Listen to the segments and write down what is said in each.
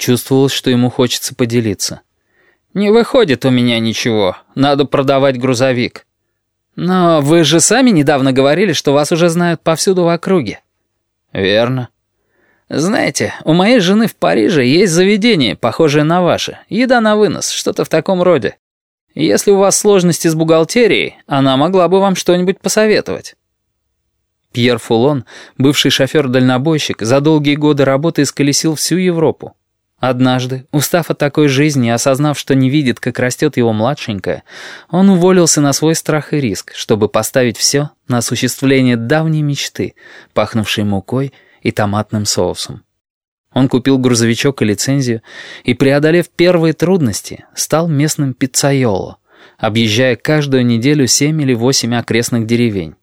Чувствовалось, что ему хочется поделиться. «Не выходит у меня ничего. Надо продавать грузовик». «Но вы же сами недавно говорили, что вас уже знают повсюду в округе». «Верно». «Знаете, у моей жены в Париже есть заведение, похожее на ваше. Еда на вынос, что-то в таком роде. Если у вас сложности с бухгалтерией, она могла бы вам что-нибудь посоветовать». Пьер Фулон, бывший шофер-дальнобойщик, за долгие годы работы исколесил всю Европу. Однажды, устав от такой жизни и осознав, что не видит, как растет его младшенькая, он уволился на свой страх и риск, чтобы поставить все на осуществление давней мечты, пахнувшей мукой и томатным соусом. Он купил грузовичок и лицензию и, преодолев первые трудности, стал местным пиццайоло, объезжая каждую неделю семь или восемь окрестных деревень.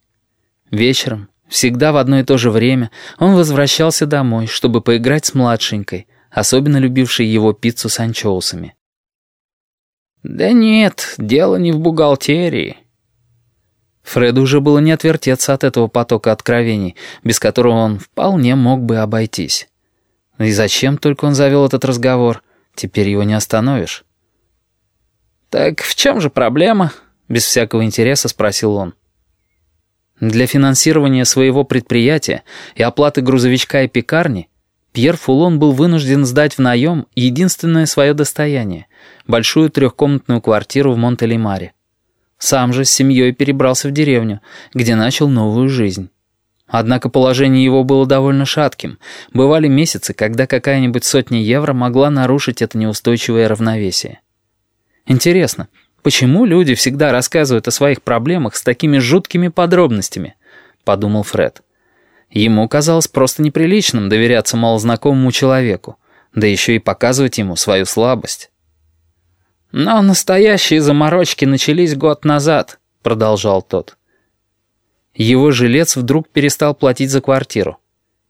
Вечером, всегда в одно и то же время, он возвращался домой, чтобы поиграть с младшенькой — особенно любивший его пиццу с анчоусами. «Да нет, дело не в бухгалтерии». Фреду уже было не отвертеться от этого потока откровений, без которого он вполне мог бы обойтись. И зачем только он завел этот разговор? Теперь его не остановишь. «Так в чем же проблема?» — без всякого интереса спросил он. Для финансирования своего предприятия и оплаты грузовичка и пекарни Пьер Фулон был вынужден сдать в наем единственное свое достояние — большую трехкомнатную квартиру в Монтелемаре. Сам же с семьей перебрался в деревню, где начал новую жизнь. Однако положение его было довольно шатким. Бывали месяцы, когда какая-нибудь сотня евро могла нарушить это неустойчивое равновесие. Интересно, почему люди всегда рассказывают о своих проблемах с такими жуткими подробностями? Подумал Фред. Ему казалось просто неприличным доверяться малознакомому человеку, да еще и показывать ему свою слабость. «Но настоящие заморочки начались год назад», — продолжал тот. Его жилец вдруг перестал платить за квартиру.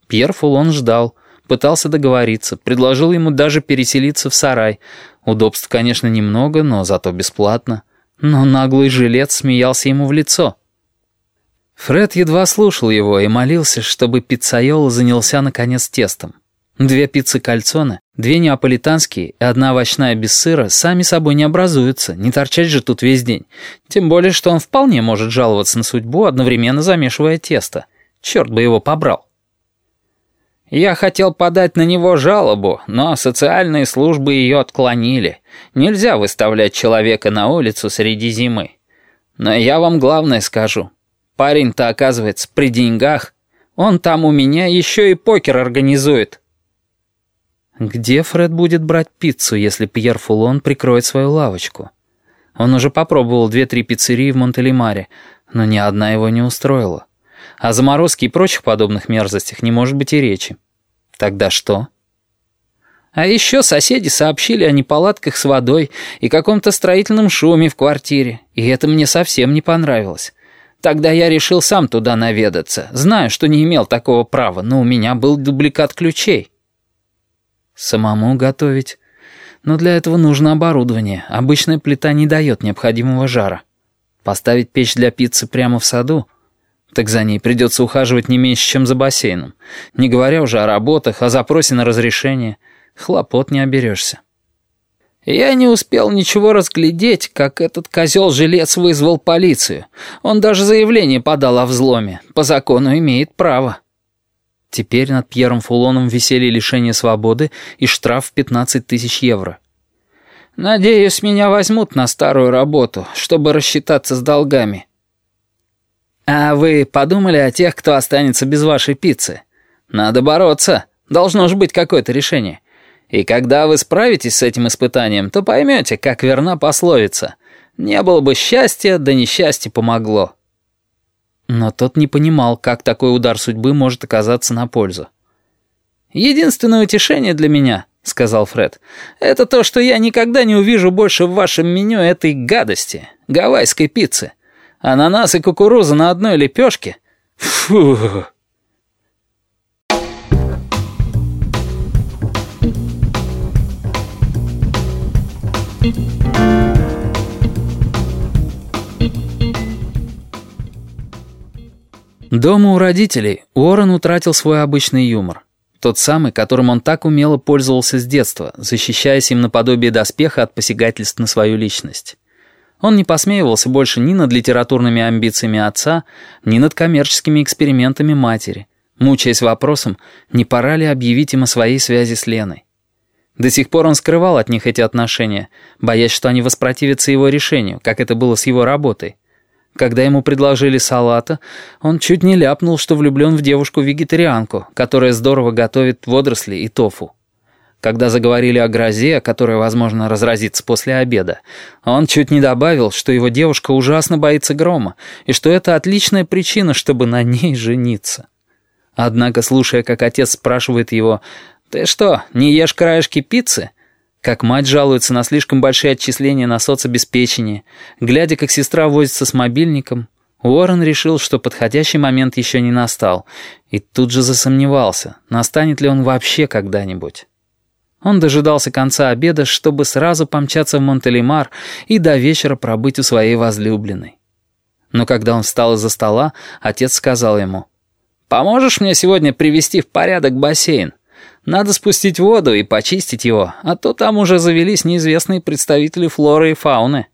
Пьер Фулон ждал, пытался договориться, предложил ему даже переселиться в сарай. Удобств, конечно, немного, но зато бесплатно. Но наглый жилец смеялся ему в лицо. Фред едва слушал его и молился, чтобы пиццайоло занялся наконец тестом. Две пиццы кальцоны, две неаполитанские и одна овощная без сыра сами собой не образуются, не торчать же тут весь день. Тем более, что он вполне может жаловаться на судьбу, одновременно замешивая тесто. Черт бы его побрал. Я хотел подать на него жалобу, но социальные службы ее отклонили. Нельзя выставлять человека на улицу среди зимы. Но я вам главное скажу. Парень-то, оказывается, при деньгах. Он там у меня еще и покер организует». Где Фред будет брать пиццу, если Пьер Фулон прикроет свою лавочку? Он уже попробовал две-три пиццерии в Монтелемаре, но ни одна его не устроила. О заморозке и прочих подобных мерзостях не может быть и речи. Тогда что? А еще соседи сообщили о неполадках с водой и каком-то строительном шуме в квартире, и это мне совсем не понравилось. Тогда я решил сам туда наведаться. Знаю, что не имел такого права, но у меня был дубликат ключей. Самому готовить? Но для этого нужно оборудование. Обычная плита не дает необходимого жара. Поставить печь для пиццы прямо в саду? Так за ней придется ухаживать не меньше, чем за бассейном. Не говоря уже о работах, о запросе на разрешение. Хлопот не оберешься. Я не успел ничего разглядеть, как этот козел-жилец вызвал полицию. Он даже заявление подал о взломе. По закону имеет право. Теперь над Пьером Фулоном висели лишение свободы и штраф в 15 тысяч евро. «Надеюсь, меня возьмут на старую работу, чтобы рассчитаться с долгами». «А вы подумали о тех, кто останется без вашей пиццы? Надо бороться. Должно же быть какое-то решение. И когда вы справитесь с этим испытанием, то поймете, как верна пословица. Не было бы счастья, да несчастье помогло. Но тот не понимал, как такой удар судьбы может оказаться на пользу. «Единственное утешение для меня», — сказал Фред, — «это то, что я никогда не увижу больше в вашем меню этой гадости, гавайской пиццы. Ананас и кукуруза на одной лепешке. Фу!» Дома у родителей Уоррен утратил свой обычный юмор. Тот самый, которым он так умело пользовался с детства, защищаясь им наподобие доспеха от посягательств на свою личность. Он не посмеивался больше ни над литературными амбициями отца, ни над коммерческими экспериментами матери, мучаясь вопросом, не пора ли объявить им о своей связи с Леной. До сих пор он скрывал от них эти отношения, боясь, что они воспротивятся его решению, как это было с его работой. Когда ему предложили салата, он чуть не ляпнул, что влюблен в девушку-вегетарианку, которая здорово готовит водоросли и тофу. Когда заговорили о грозе, которая, возможно, разразится после обеда, он чуть не добавил, что его девушка ужасно боится грома, и что это отличная причина, чтобы на ней жениться. Однако, слушая, как отец спрашивает его «Ты что, не ешь краешки пиццы?» Как мать жалуется на слишком большие отчисления на соцобеспечение, глядя, как сестра возится с мобильником, Уоррен решил, что подходящий момент еще не настал, и тут же засомневался, настанет ли он вообще когда-нибудь. Он дожидался конца обеда, чтобы сразу помчаться в Монтелемар и до вечера пробыть у своей возлюбленной. Но когда он встал из-за стола, отец сказал ему, «Поможешь мне сегодня привести в порядок бассейн? Надо спустить воду и почистить его, а то там уже завелись неизвестные представители флоры и фауны».